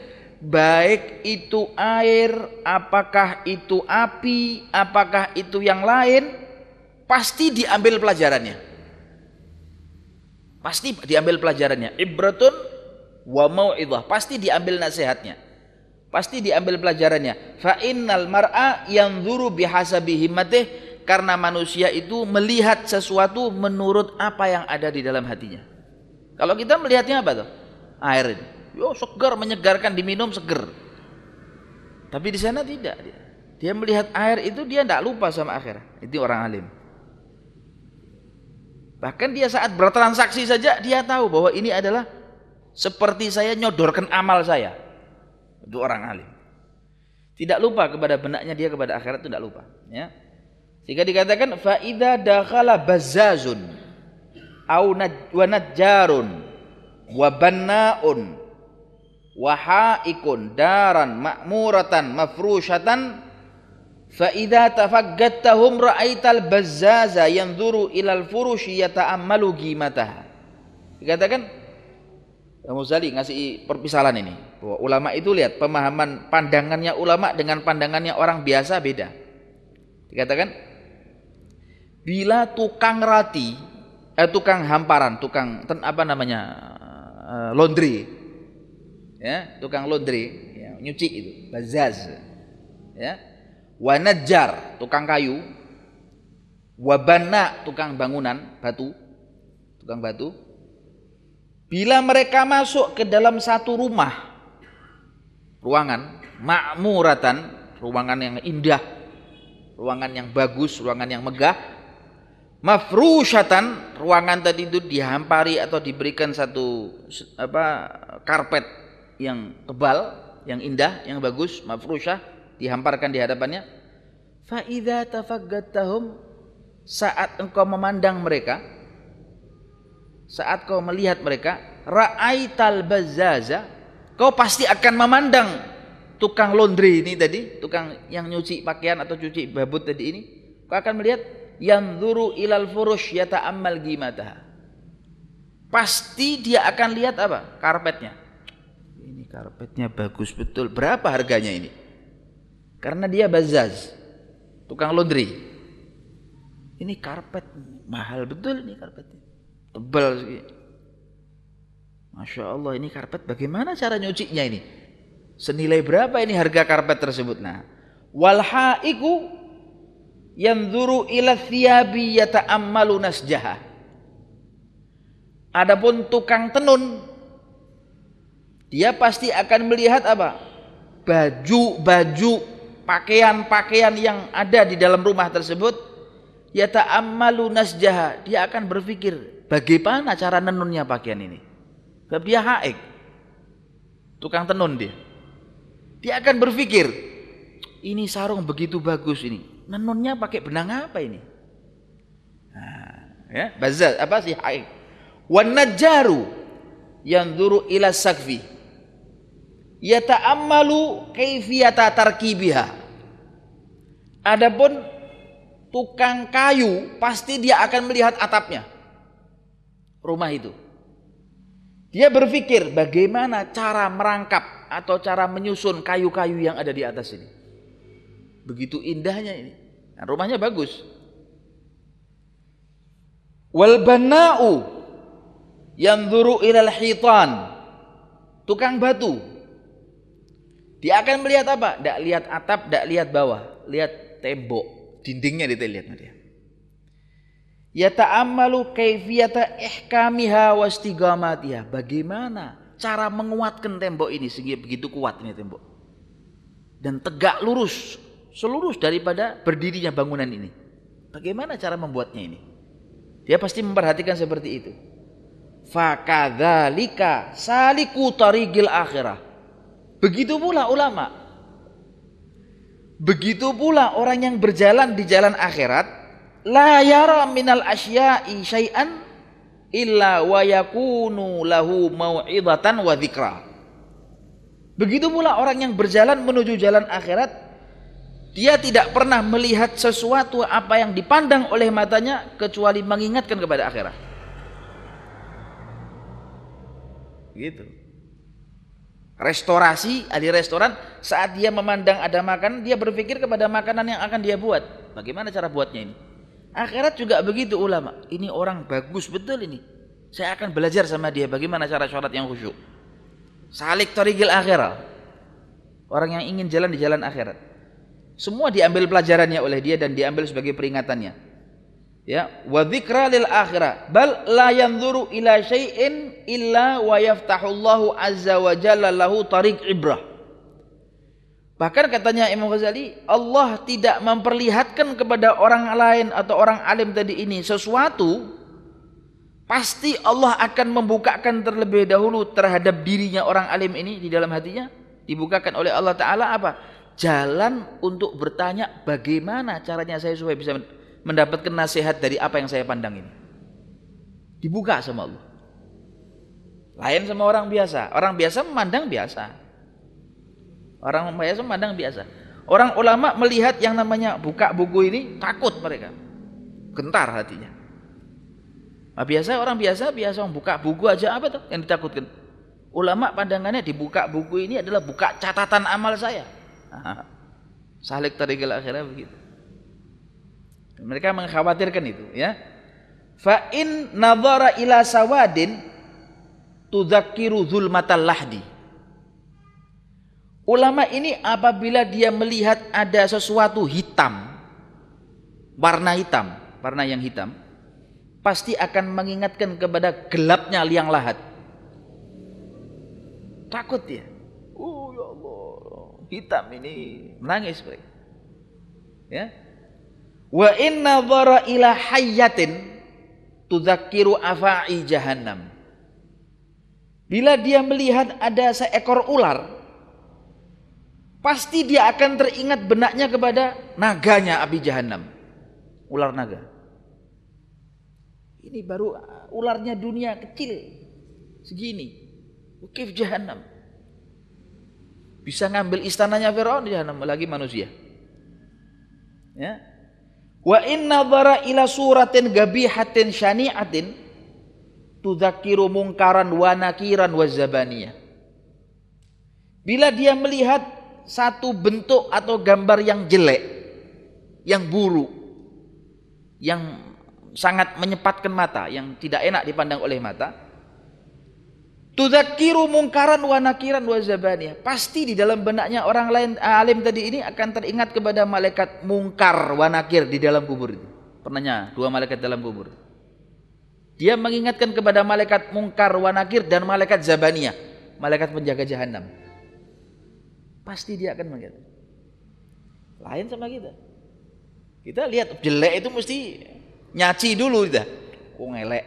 baik itu air apakah itu api apakah itu yang lain pasti diambil pelajarannya. Pasti diambil pelajarannya. Ibratun wa mau'izah. Pasti diambil nasihatnya. Pasti diambil pelajarannya. Fa innal mar'a yanzuru bihasabi himmatih. Karena manusia itu melihat sesuatu menurut apa yang ada di dalam hatinya. Kalau kita melihatnya apa tuh? Air ini. Yo segar menyegarkan diminum seger. Tapi di sana tidak dia. Dia melihat air itu dia tidak lupa sama akhirat. Itu orang alim. Bahkan dia saat bertransaksi saja dia tahu bahwa ini adalah seperti saya nyodorkan amal saya. Itu orang alim. Tidak lupa kepada benaknya dia kepada akhirat itu tidak lupa. Ya. Sehingga dikatakan faida dakhala bazazun au wa najjarun wa bannaun wa haikun daran ma'muratan mafrushatan fa idza tafaggattahum ra'aital bazzaza yanzuru ilal furushi yata'ammalu qimataha dikatakan Muzali ngasih perpisahan ini. Bahwa ulama itu lihat pemahaman pandangannya ulama dengan pandangannya orang biasa beda. Dikatakan bila tukang rati eh tukang hamparan, tukang ten, apa namanya? Uh, laundry. Ya, tukang laundry, ya, nyuci itu, bazaz. Ya. Wanajar, tukang kayu. Wabana, tukang bangunan, batu. Tukang batu Bila mereka masuk ke dalam satu rumah, ruangan, makmuratan, ruangan yang indah, ruangan yang bagus, ruangan yang megah, mafrushatan, ruangan tadi itu dihampari atau diberikan satu apa karpet yang tebal, yang indah, yang bagus, mafrushah, dihamparkan di hadapannya. Fa idza tafaggatahum saat engkau memandang mereka, saat kau melihat mereka ra'aital bazaza kau pasti akan memandang tukang laundry ini tadi tukang yang nyuci pakaian atau cuci babut tadi ini kau akan melihat yang zuru ilal furush yata'ammal gimataha. Pasti dia akan lihat apa? Karpetnya. Ini karpetnya bagus betul. Berapa harganya ini? Karena dia bazaz tukang laundry. Ini karpet mahal betul ini karpetnya. Tebal. Masya Allah ini karpet bagaimana cara nyucinya ini? Senilai berapa ini harga karpet tersebut? Nah, walhaiku yanzuru ila thiyabi yata'ammalu nasjaha. Adapun tukang tenun dia pasti akan melihat apa? Baju-baju, pakaian-pakaian yang ada di dalam rumah tersebut yata'ammalu nasjaha. Dia akan berpikir Bagaimana cara nenunnya pakaian ini? Sebab dia haik. Tukang tenun dia. Dia akan berpikir, ini sarung begitu bagus ini. Nenunnya pakai benang apa ini? Nah, ya, bazal apa sih haik? Wan najjaru yanzuru ila sakfi. Yata'ammalu kaifiyata tarkibiha. Adapun tukang kayu pasti dia akan melihat atapnya rumah itu. Dia berpikir bagaimana cara merangkap atau cara menyusun kayu-kayu yang ada di atas ini. Begitu indahnya ini. Nah, rumahnya bagus. Wal bana'u yanzuru ilal hitan. Tukang batu. Dia akan melihat apa? Tidak lihat atap, tidak lihat bawah, lihat tembok, dindingnya dia lihat dia yata'ammalu kaifiyata ihkamiha wa istigamatiha. Bagaimana cara menguatkan tembok ini sehingga begitu kuat ini tembok. Dan tegak lurus, selurus daripada berdirinya bangunan ini. Bagaimana cara membuatnya ini? Dia pasti memperhatikan seperti itu. Fakadzalika saliku tarigil akhirah. Begitu pula ulama Begitu pula orang yang berjalan di jalan akhirat la yara minal asya'i syai'an illa wa yakunu lahu mau'izatan wa dzikra. Begitu pula orang yang berjalan menuju jalan akhirat dia tidak pernah melihat sesuatu apa yang dipandang oleh matanya kecuali mengingatkan kepada akhirat. Gitu. Restorasi, ahli restoran saat dia memandang ada makanan, dia berpikir kepada makanan yang akan dia buat. Bagaimana cara buatnya ini? Akhirat juga begitu ulama. Ini orang bagus betul ini. Saya akan belajar sama dia bagaimana cara sholat yang khusyuk. Salik tarigil akhirat. Orang yang ingin jalan di jalan akhirat. Semua diambil pelajarannya oleh dia dan diambil sebagai peringatannya. Ya wa dzikra lil akhirah. Bal la yanzuru ila syai'in illa wa yaftahullahu azza wa jalla lahu tariq ibrah. Bahkan katanya Imam Ghazali Allah tidak memperlihatkan kepada orang lain atau orang alim tadi ini sesuatu pasti Allah akan membukakan terlebih dahulu terhadap dirinya orang alim ini di dalam hatinya dibukakan oleh Allah taala apa jalan untuk bertanya bagaimana caranya saya supaya bisa mendapatkan nasihat dari apa yang saya pandang ini. Dibuka sama Allah. Lain sama orang biasa. Orang biasa memandang biasa. Orang biasa memandang biasa. Orang ulama melihat yang namanya buka buku ini takut mereka. Gentar hatinya. Nah, biasa orang biasa biasa buka buku aja apa tuh yang ditakutkan. Ulama pandangannya dibuka buku ini adalah buka catatan amal saya. Salik tarikil akhirnya begitu. Mereka mengkhawatirkan itu ya. Fa in nadhara ila sawadin tudzakiru zulmatal lahdi. Ulama ini apabila dia melihat ada sesuatu hitam, warna hitam, warna yang hitam, pasti akan mengingatkan kepada gelapnya liang lahat. Takut dia. Oh ya Allah, hitam ini menangis mereka. Ya, Wa inna dhara ila hayyatin tudzakiru afa'i jahannam. Bila dia melihat ada seekor ular, pasti dia akan teringat benaknya kepada naganya api jahannam. Ular naga. Ini baru ularnya dunia kecil. Segini. Ukif jahannam. Bisa ngambil istananya Firaun jahannam lagi manusia. Ya, Wa inna dhara ila suratin gabihatin syani'atin tudzakiru mungkaran wa nakiran wa zabaniyah. Bila dia melihat satu bentuk atau gambar yang jelek, yang buruk, yang sangat menyepatkan mata, yang tidak enak dipandang oleh mata, Tudzakiru mungkaran wa nakiran wa zabaniyah. Pasti di dalam benaknya orang lain alim tadi ini akan teringat kepada malaikat mungkar wa nakir di dalam kubur itu. Pernahnya dua malaikat dalam kubur. Dia mengingatkan kepada malaikat mungkar wa nakir dan malaikat zabaniyah, malaikat penjaga jahanam. Pasti dia akan mengingat. Lain sama kita. Kita lihat jelek itu mesti nyaci dulu kita. Kok ngelek.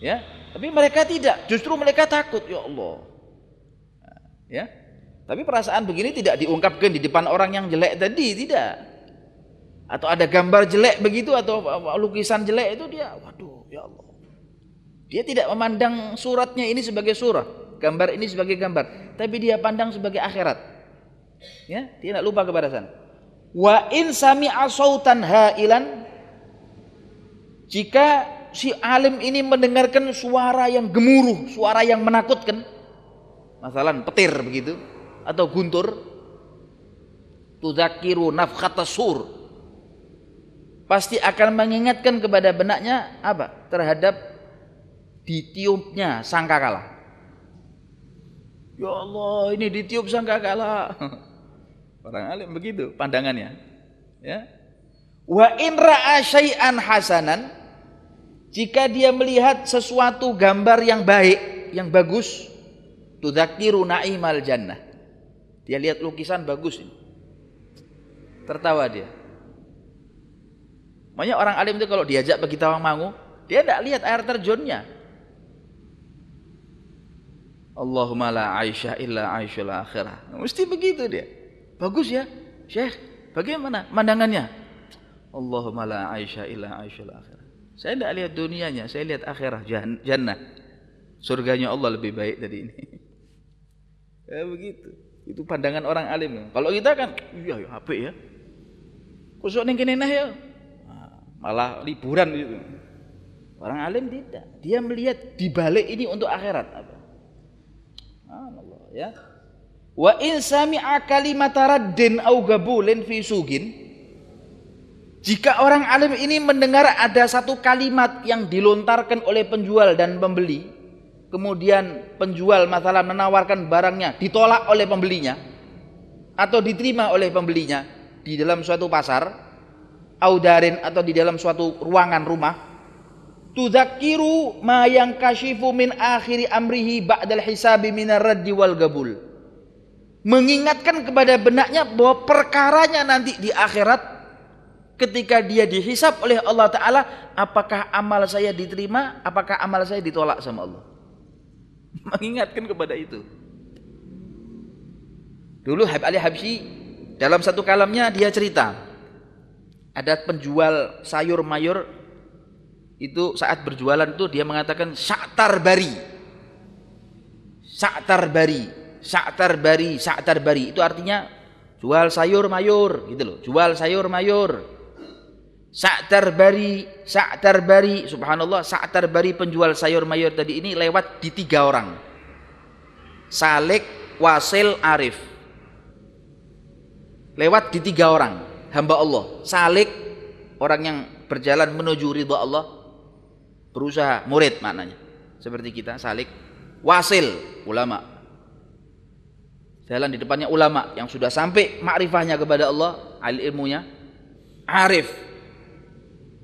Ya, tapi mereka tidak, justru mereka takut, ya Allah. Ya. Tapi perasaan begini tidak diungkapkan di depan orang yang jelek tadi, tidak. Atau ada gambar jelek begitu atau lukisan jelek itu dia, waduh, ya Allah. Dia tidak memandang suratnya ini sebagai surah, gambar ini sebagai gambar, tapi dia pandang sebagai akhirat. Ya, tidak lupa kepada sana. Wa in sami'a sautan hailan jika si alim ini mendengarkan suara yang gemuruh, suara yang menakutkan, masalah petir begitu atau guntur, tuzakiru nafkhata sur, pasti akan mengingatkan kepada benaknya apa? Terhadap ditiupnya sangkakala. Ya Allah, ini ditiup sangkakala. *laughs* Orang alim begitu pandangannya. Ya. Wa in ra'a syai'an hasanan jika dia melihat sesuatu gambar yang baik, yang bagus, tudzakiru na'imal jannah. Dia lihat lukisan bagus ini. Tertawa dia. Makanya orang alim itu kalau diajak pergi Tawangmangu, dia tidak lihat air terjunnya. Allahumma la aisyah illa aisyul akhirah. Mesti begitu dia. Bagus ya. Syekh, bagaimana pandangannya? Allahumma la aisha illa aishul akhirah. Saya tidak lihat dunianya, saya lihat akhirat, jannah. Surganya Allah lebih baik dari ini. *laughs* ya begitu. Itu pandangan orang alim. Kalau kita kan, iya ya HP ya. Kusuk ning kene nah ya. Malah liburan gitu. Orang alim tidak. Dia melihat di balik ini untuk akhirat apa? Allah ya. Wa in sami'a kalimata raddin au gabulin fi sugin jika orang alim ini mendengar ada satu kalimat yang dilontarkan oleh penjual dan pembeli, kemudian penjual masalah menawarkan barangnya ditolak oleh pembelinya atau diterima oleh pembelinya di dalam suatu pasar, audarin atau di dalam suatu ruangan rumah, tudzakiru ma yang kashifu min akhiri amrihi ba'dal hisabi minar raddi wal gabul. Mengingatkan kepada benaknya bahwa perkaranya nanti di akhirat ketika dia dihisap oleh Allah Ta'ala apakah amal saya diterima? Apakah amal saya ditolak sama Allah? *laughs* Mengingatkan kepada itu. Dulu Habib Ali Habsyi dalam satu kalamnya dia cerita ada penjual sayur mayur itu saat berjualan itu dia mengatakan syaktar bari. Syaktar bari. Sa'tar bari, sa'tar bari. Itu artinya jual sayur mayur gitu loh. Jual sayur mayur. Sa'tar bari, sa'tar bari, subhanallah, sa'tar bari penjual sayur mayur tadi ini lewat di tiga orang. Salik, Wasil, Arif. Lewat di tiga orang, hamba Allah. Salik, orang yang berjalan menuju ridha Allah, berusaha murid maknanya. Seperti kita, salik. Wasil, ulama, jalan di depannya ulama yang sudah sampai makrifahnya kepada Allah, ahli ilmunya, arif.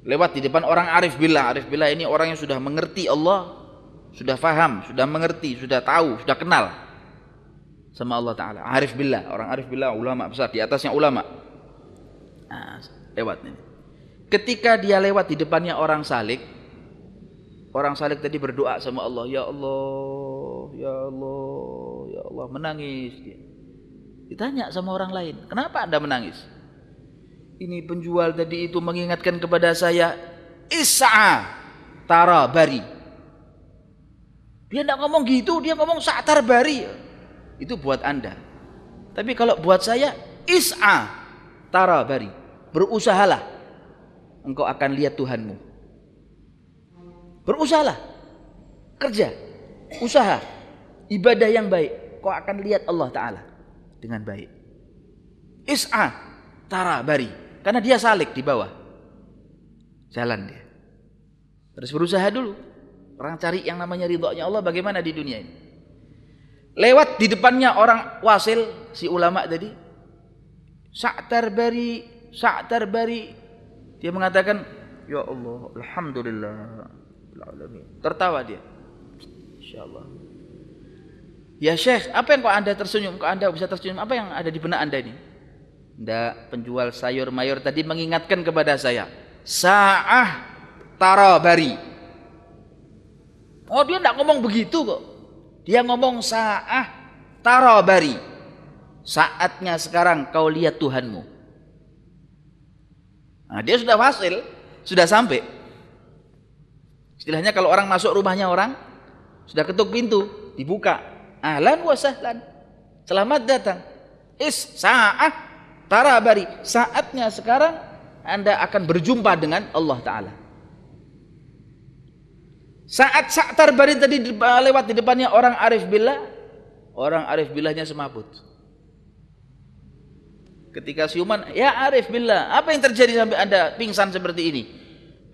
Lewat di depan orang arif billah. Arif billah ini orang yang sudah mengerti Allah, sudah faham, sudah mengerti, sudah tahu, sudah kenal sama Allah Ta'ala. Arif billah, orang arif billah, ulama besar, di atasnya ulama. Nah, lewat ini. Ketika dia lewat di depannya orang salik, orang salik tadi berdoa sama Allah, Ya Allah, Ya Allah, ya Allah menangis. Ditanya sama orang lain, kenapa anda menangis? Ini penjual tadi itu mengingatkan kepada saya, Isa tara bari. Dia tidak ngomong gitu, dia ngomong sa'tar bari. Itu buat anda. Tapi kalau buat saya, Isa tara bari. Berusahalah. Engkau akan lihat Tuhanmu. Berusahalah. Kerja. Usaha. Ibadah yang baik kau akan lihat Allah Ta'ala dengan baik. Is'a tara bari. Karena dia salik di bawah. Jalan dia. Terus berusaha dulu. Orang cari yang namanya ridhonya Allah bagaimana di dunia ini. Lewat di depannya orang wasil, si ulama tadi. Sa'tar bari, sa'tar bari. Dia mengatakan, Ya Allah, Alhamdulillah. Tertawa dia. Insya Allah. Ya Syekh, apa yang kok Anda tersenyum? Kok Anda bisa tersenyum? Apa yang ada di benak Anda ini? Tidak, penjual sayur mayur tadi mengingatkan kepada saya. Sa'ah tarabari. Oh dia tidak ngomong begitu kok. Dia ngomong sa'ah tarabari. Saatnya sekarang kau lihat Tuhanmu. Nah, dia sudah hasil, sudah sampai. Istilahnya kalau orang masuk rumahnya orang, sudah ketuk pintu, dibuka, Ahlan wa sahlan. Selamat datang. Is sa'ah tarabari. Saatnya sekarang Anda akan berjumpa dengan Allah Ta'ala. Saat Sa'tar Bari tadi lewat di depannya orang Arif Billah, orang Arif Billahnya semaput. Ketika siuman, ya Arif Billah, apa yang terjadi sampai Anda pingsan seperti ini?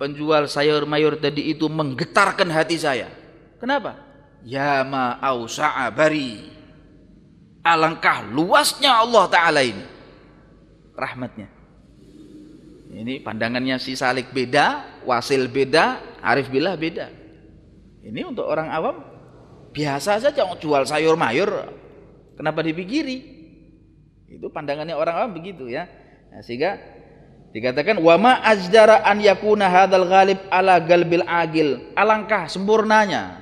Penjual sayur mayur tadi itu menggetarkan hati saya. Kenapa? Ya ma'ausa'a bari. Alangkah luasnya Allah Ta'ala ini. Rahmatnya. Ini pandangannya si Salik beda, Wasil beda, Arif Billah beda. Ini untuk orang awam biasa saja jual sayur mayur. Kenapa dipikiri? Itu pandangannya orang awam begitu ya. Nah, sehingga dikatakan wama ajdara an yakuna hadal ghalib ala galbil agil. Alangkah sempurnanya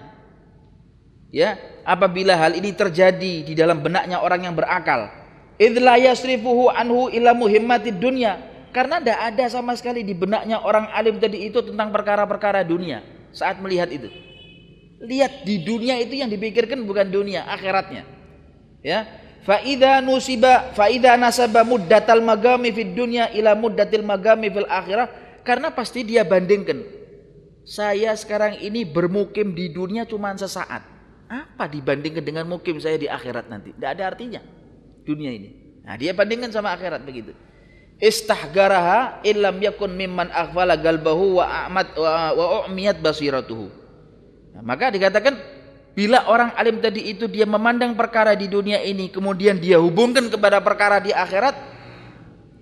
ya apabila hal ini terjadi di dalam benaknya orang yang berakal idla yasrifuhu anhu ila muhimmatid dunya. Karena tidak ada sama sekali di benaknya orang alim tadi itu tentang perkara-perkara dunia. Saat melihat itu. Lihat di dunia itu yang dipikirkan bukan dunia akhiratnya. Ya. Faida nusiba faida nasaba muddatal magami fid dunya ila muddatil magami fil akhirah. Karena pasti dia bandingkan. Saya sekarang ini bermukim di dunia cuma sesaat. Apa dibandingkan dengan mukim saya di akhirat nanti? Tidak ada artinya dunia ini. Nah dia bandingkan sama akhirat begitu. Istahgaraha illam yakun mimman aghfala galbahu wa amat wa, wa u'miyat basiratuhu. Nah, maka dikatakan bila orang alim tadi itu dia memandang perkara di dunia ini kemudian dia hubungkan kepada perkara di akhirat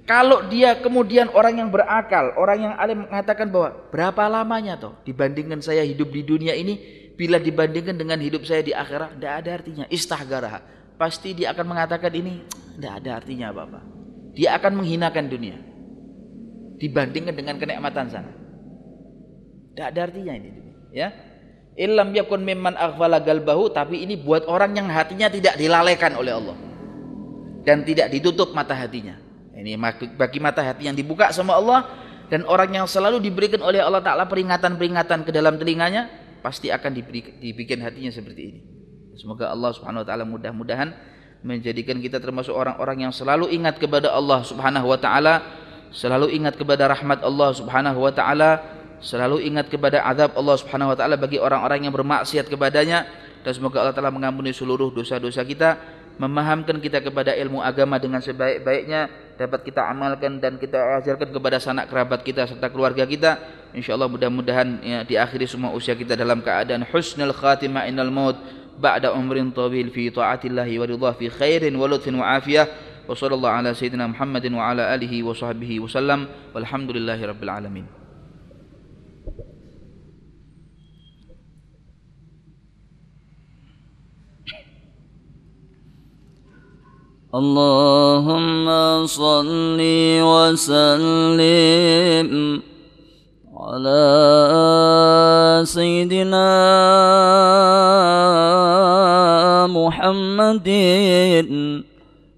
kalau dia kemudian orang yang berakal, orang yang alim mengatakan bahwa berapa lamanya toh dibandingkan saya hidup di dunia ini bila dibandingkan dengan hidup saya di akhirat tidak ada artinya. Istahgarah pasti dia akan mengatakan ini tidak ada artinya apa-apa dia akan menghinakan dunia dibandingkan dengan kenikmatan sana tidak ada artinya ini ya Illam yakun mimman aghfala galbahu tapi ini buat orang yang hatinya tidak dilalaikan oleh Allah dan tidak ditutup mata hatinya. Ini bagi mata hati yang dibuka sama Allah dan orang yang selalu diberikan oleh Allah Taala peringatan-peringatan ke dalam telinganya pasti akan dibikin hatinya seperti ini. Semoga Allah Subhanahu wa taala mudah-mudahan menjadikan kita termasuk orang-orang yang selalu ingat kepada Allah Subhanahu wa taala, selalu ingat kepada rahmat Allah Subhanahu wa taala selalu ingat kepada azab Allah Subhanahu wa taala bagi orang-orang yang bermaksiat kepadanya. Dan semoga Allah taala mengampuni seluruh dosa-dosa kita memahamkan kita kepada ilmu agama dengan sebaik-baiknya dapat kita amalkan dan kita ajarkan kepada sanak kerabat kita serta keluarga kita. Insyaallah mudah-mudahan ya, diakhiri semua usia kita dalam keadaan husnul khatimah innal maut بعد عمر طويل في طاعة الله ورضاه في خير ولطف وعافية. وصلى الله على سيدنا محمد وعلى آله وصحبه وسلم. والحمد لله رب العالمين. اللهم صل وسلم على سيدنا محمد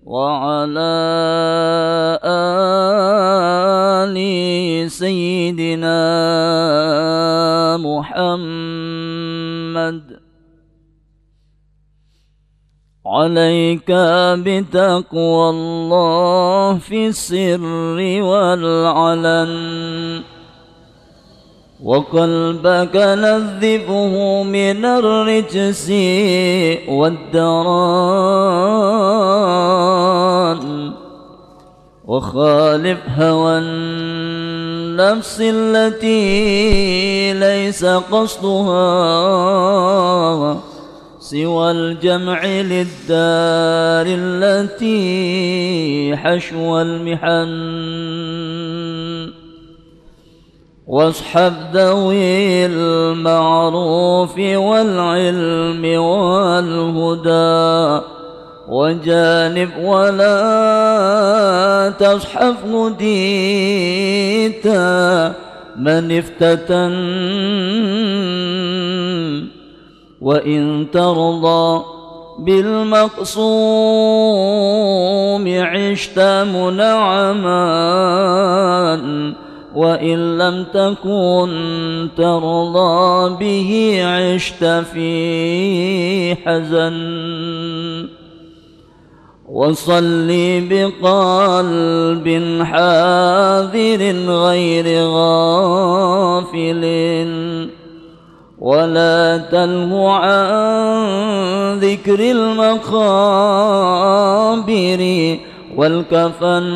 وعلى آل سيدنا محمد. عليك بتقوى الله في السر والعلن. وقلبك نذبه من الرجس والدران وخالف هوى النفس التي ليس قصدها سوى الجمع للدار التي حشو المحن. واصحب ذوي المعروف والعلم والهدى وجانب ولا تصحف هديتا من افتتن وإن ترضى بالمقصوم عشت منعما وإن لم تكن ترضى به عشت في حزن. وصلي بقلب حاذر غير غافل. ولا تلهو عن ذكر المقابر والكفن.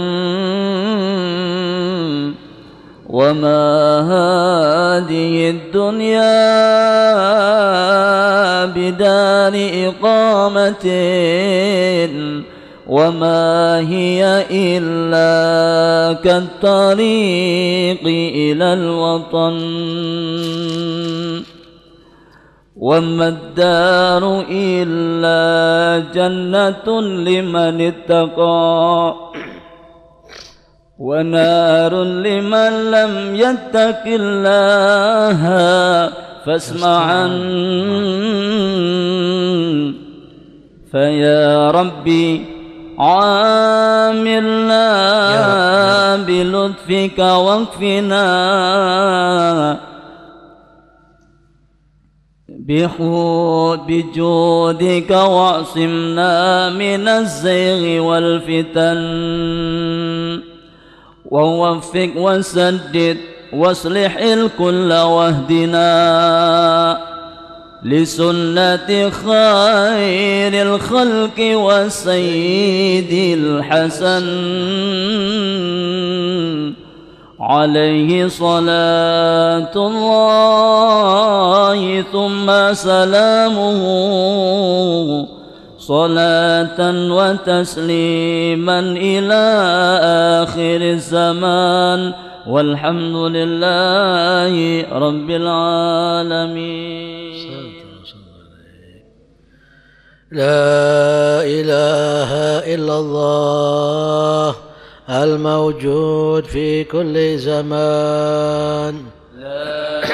وما هذه الدنيا بدار إقامة وما هي إلا كالطريق إلى الوطن وما الدار إلا جنة لمن اتقى ونار لمن لم يتق الله. فاسمعا فيا ربي عاملنا بلطفك واكفنا بخود بجودك واعصمنا من الزيغ والفتن. ووفق وسدد واصلح الكل واهدنا لسنة خير الخلق وسيد الحسن. عليه صلاة الله ثم سلامه صلاة وتسليما إلى آخر الزمان. والحمد لله رب العالمين. لا إله إلا الله الموجود في كل زمان. لا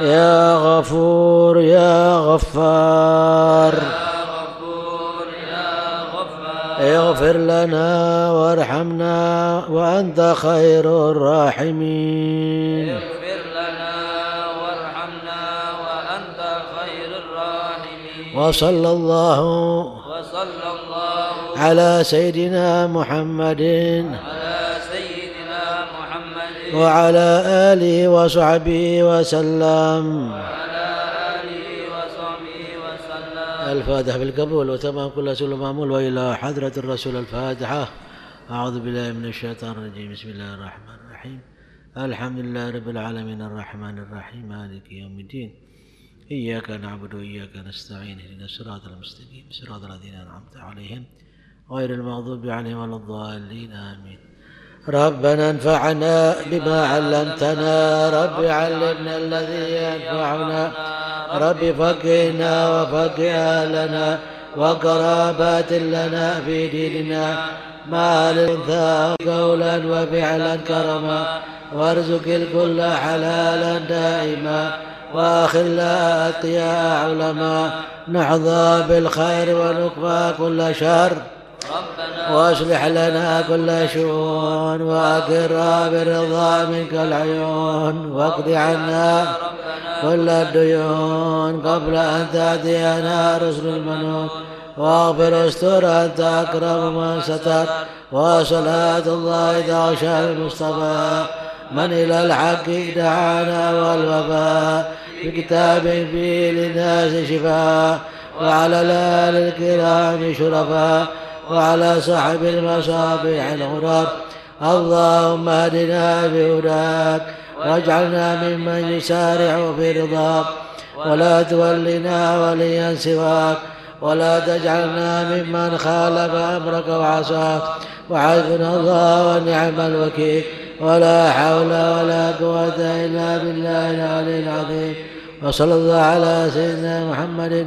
يا غفور يا غفار. اغفر لنا وارحمنا وأنت خير الراحمين. اغفر لنا وارحمنا وأنت خير الراحمين وصلى الله وصلى الله على سيدنا محمد. على وعلى آله وصحبه وسلم. الفاتحة بالقبول وتمام كل سؤال معمول وإلى حضرة الرسول الفاتحة. أعوذ بالله من الشيطان الرجيم. بسم الله الرحمن الرحيم. الحمد لله رب العالمين الرحمن الرحيم. مالك يوم الدين. إياك نعبد وإياك نستعين. اهدنا الصراط المستقيم. صراط الذين أنعمت عليهم. غير المغضوب عليهم ولا الضالين. آمين. ربنا انفعنا بما علمتنا. رب علمنا الذي ينفعنا. رب فقهنا وفقه أهلنا وقرابات لنا في ديننا. ما الانثى قولا وفعلا كرما. وارزق الكل حلالا دائما. واخلا أتقياء علما. نحظى بالخير ونكفى كل شر. واصلح لنا كل شؤون واكرها برضا منك العيون واقض عنا كل الديون قبل أن تأتينا رسل المنون. واغفر استر أنت أكرم من ستر. وصلاة الله تغشى المصطفى. من إلى الحق دعانا والوفاء بكتاب فيه للناس شفاء وعلى الآل الكرام شرفاء وعلى صاحب المصابيح الغراب اللهم اهدنا بهداك واجعلنا ممن يسارع في رضاك. ولا تولنا وليا سواك ولا تجعلنا ممن خالف أمرك وعصاك. وحسبنا الله ونعم الوكيل. ولا حول ولا قوة إلا بالله العلي العظيم. وصلى الله على سيدنا محمد